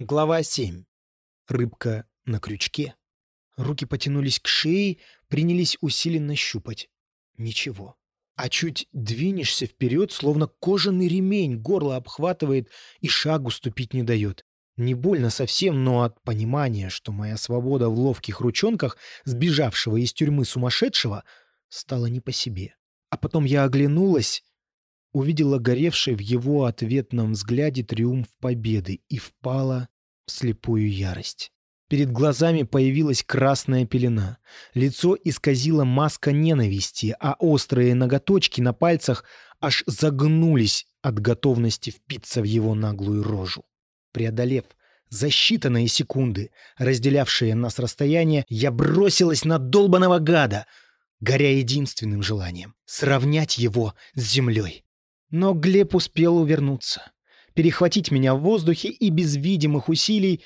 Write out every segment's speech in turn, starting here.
Глава 7. Рыбка на крючке. Руки потянулись к шее, принялись усиленно щупать. Ничего. А чуть двинешься вперед, словно кожаный ремень горло обхватывает и шагу ступить не дает. Не больно совсем, но от понимания, что моя свобода в ловких ручонках сбежавшего из тюрьмы сумасшедшего стала не по себе. А потом я оглянулась, увидела горевший в его ответном взгляде триумф победы и впала в слепую ярость. Перед глазами появилась красная пелена. Лицо исказила маска ненависти, а острые ноготочки на пальцах аж загнулись от готовности впиться в его наглую рожу. Преодолев за считанные секунды, разделявшие нас расстояние, я бросилась на долбаного гада, горя единственным желанием — сравнять его с землей. Но Глеб успел увернуться, перехватить меня в воздухе и без видимых усилий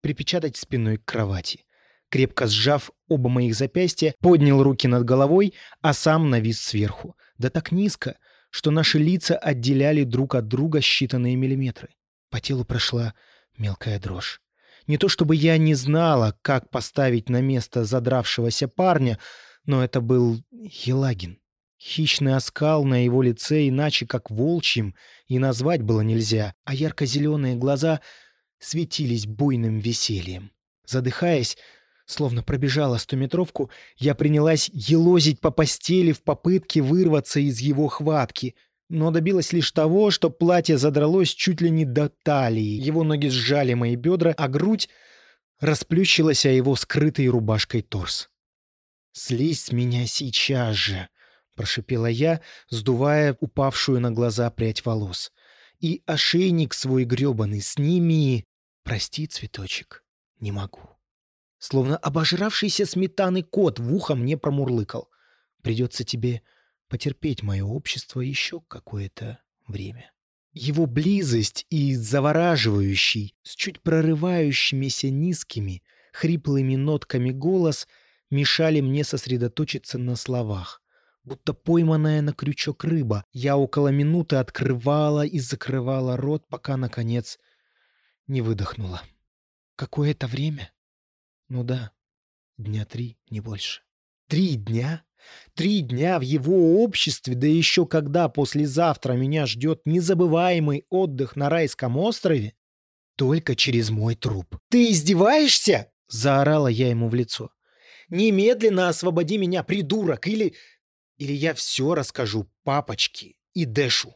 припечатать спиной к кровати. Крепко сжав оба моих запястья, поднял руки над головой, а сам навис сверху. Да так низко, что наши лица отделяли друг от друга считанные миллиметры. По телу прошла мелкая дрожь. Не то чтобы я не знала, как поставить на место задравшегося парня, но это был Елагин. Хищный оскал на его лице иначе как волчьим и назвать было нельзя, а ярко-зеленые глаза светились буйным весельем. Задыхаясь, словно пробежала стометровку, я принялась елозить по постели в попытке вырваться из его хватки, но добилась лишь того, что платье задралось чуть ли не до талии, его ноги сжали мои бедра, а грудь расплющилась о его скрытой рубашкой торс. «Слезь с меня сейчас же!» — прошипела я, сдувая упавшую на глаза прядь волос. «И ошейник свой грёбаный сними!» «Прости, цветочек, не могу». Словно обожравшийся сметаны кот в ухо мне промурлыкал. «Придется тебе потерпеть мое общество еще какое-то время». Его близость и завораживающий, с чуть прорывающимися низкими, хриплыми нотками голос мешали мне сосредоточиться на словах. Будто пойманная на крючок рыба, я около минуты открывала и закрывала рот, пока, наконец, не выдохнула. Какое-то время? Ну да, дня три, не больше. Три дня? Три дня в его обществе, да еще когда послезавтра меня ждет незабываемый отдых на райском острове? Только через мой труп. «Ты издеваешься?» — заорала я ему в лицо. «Немедленно освободи меня, придурок, или или я все расскажу папочке и Дэшу.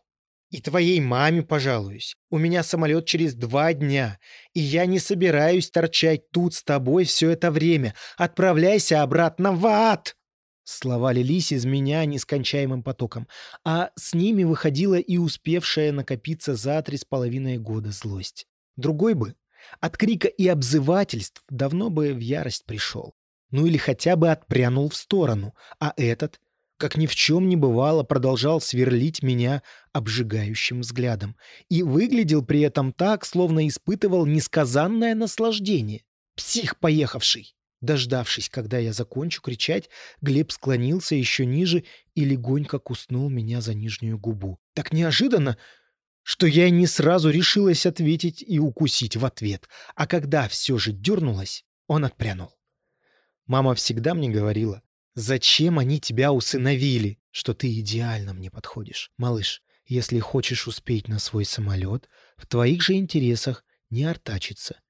И твоей маме пожалуюсь. У меня самолет через два дня, и я не собираюсь торчать тут с тобой все это время. Отправляйся обратно в ад!» Слова лились из меня нескончаемым потоком, а с ними выходила и успевшая накопиться за три с половиной года злость. Другой бы от крика и обзывательств давно бы в ярость пришел. Ну или хотя бы отпрянул в сторону, а этот как ни в чем не бывало, продолжал сверлить меня обжигающим взглядом и выглядел при этом так, словно испытывал несказанное наслаждение. Псих поехавший! Дождавшись, когда я закончу кричать, Глеб склонился еще ниже и легонько куснул меня за нижнюю губу. Так неожиданно, что я не сразу решилась ответить и укусить в ответ, а когда все же дернулась, он отпрянул. Мама всегда мне говорила, Зачем они тебя усыновили? Что ты идеально мне подходишь. Малыш, если хочешь успеть на свой самолет, в твоих же интересах не артачиться.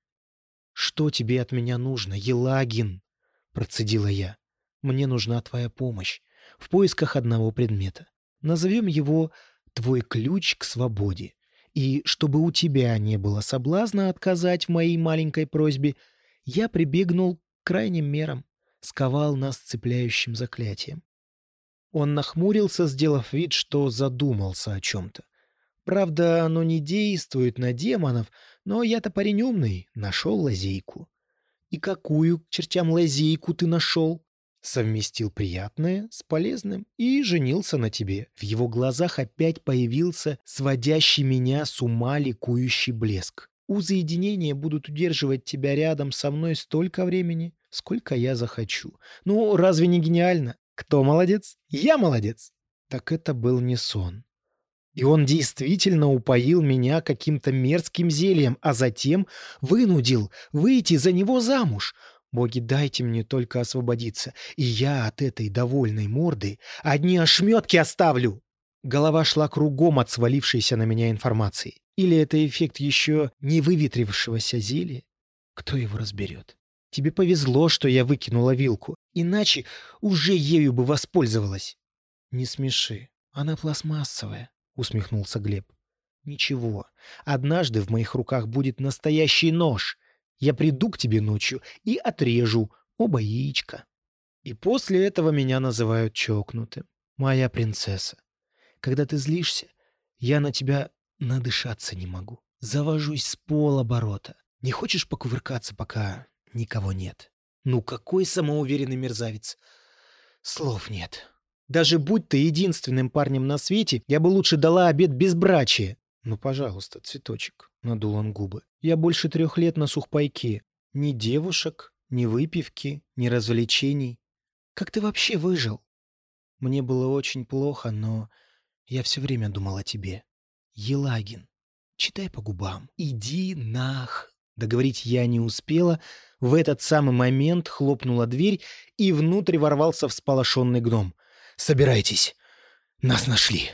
Что тебе от меня нужно, Елагин? Процедила я. Мне нужна твоя помощь в поисках одного предмета. Назовем его «Твой ключ к свободе». И чтобы у тебя не было соблазна отказать в моей маленькой просьбе, я прибегнул к крайним мерам сковал нас цепляющим заклятием. Он нахмурился, сделав вид, что задумался о чем-то. Правда, оно не действует на демонов, но я-то парень умный, нашел лазейку. И какую, к чертям, лазейку ты нашел? Совместил приятное с полезным и женился на тебе. В его глазах опять появился сводящий меня с ума ликующий блеск. Узы единения будут удерживать тебя рядом со мной столько времени, сколько я захочу. Ну, разве не гениально? Кто молодец? Я молодец. Так это был не сон. И он действительно упоил меня каким-то мерзким зельем, а затем вынудил выйти за него замуж. Боги, дайте мне только освободиться, и я от этой довольной морды одни ошметки оставлю. Голова шла кругом от свалившейся на меня информации. Или это эффект еще не выветрившегося зелья? Кто его разберет? Тебе повезло, что я выкинула вилку, иначе уже ею бы воспользовалась. Не смеши, она пластмассовая, усмехнулся Глеб. Ничего, однажды в моих руках будет настоящий нож. Я приду к тебе ночью и отрежу оба яичка. И после этого меня называют чокнутым. Моя принцесса. Когда ты злишься, я на тебя надышаться не могу. Завожусь с полоборота. Не хочешь покувыркаться, пока никого нет? Ну какой самоуверенный мерзавец. Слов нет. Даже будь ты единственным парнем на свете, я бы лучше дала обед безбрачия. Ну, пожалуйста, цветочек, — надул он губы. Я больше трех лет на сухпайке. Ни девушек, ни выпивки, ни развлечений. Как ты вообще выжил? Мне было очень плохо, но я все время думал о тебе. Елагин. Читай по губам. Иди нах. Договорить я не успела. В этот самый момент хлопнула дверь, и внутрь ворвался всполошенный гном. «Собирайтесь. Нас нашли».